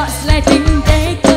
kok sleting teke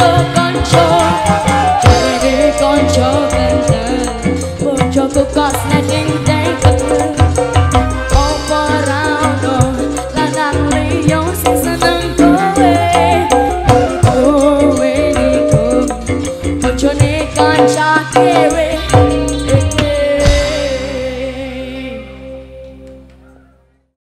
ô con trâu cho con trâu em tờ buồn cho cô con là những day vật ô bò là đang lấy dấu xin xin nâng về. Cô về đi cô một chỗ này con cho kia